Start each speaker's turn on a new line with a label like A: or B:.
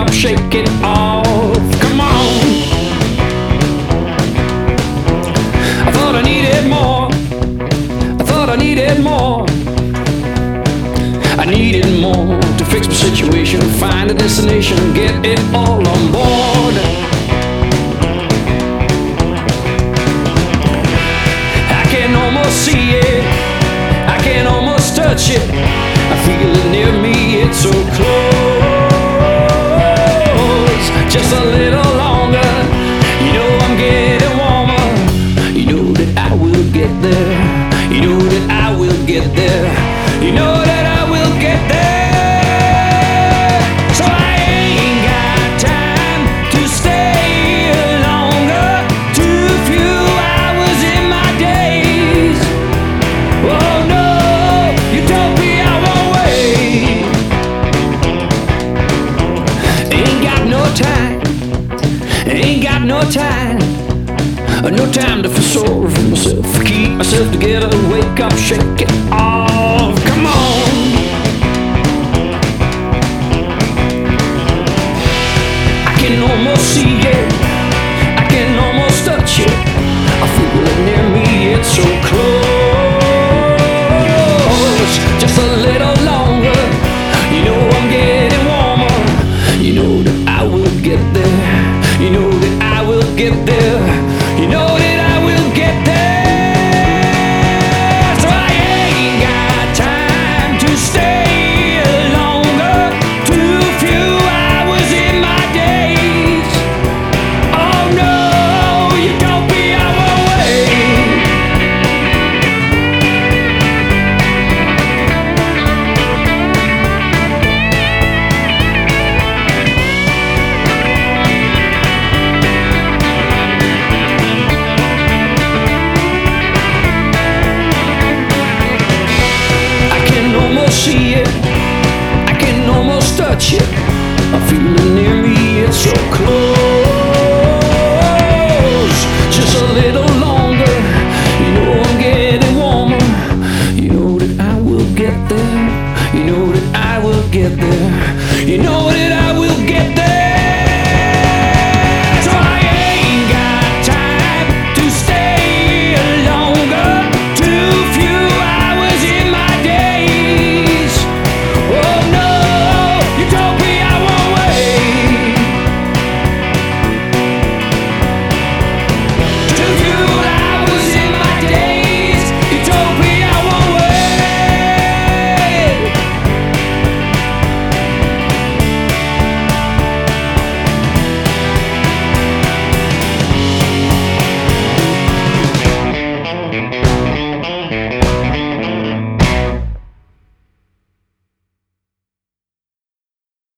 A: up, shake it off. Come on. I thought I needed more. I thought I needed more. I needed more to fix my situation, find a destination, get it all on board. I can almost see it, I can almost touch it. Time, ain't got no time. Uh, no time to feel sorry for myself. Keep myself together, wake up, shake it off. Come on. I can almost see it. Get there. touch it. I feel it near me, it's so close. Just a little longer. You know I'm getting warmer. You know that I will get there. You know that I will get there.